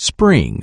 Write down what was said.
Spring.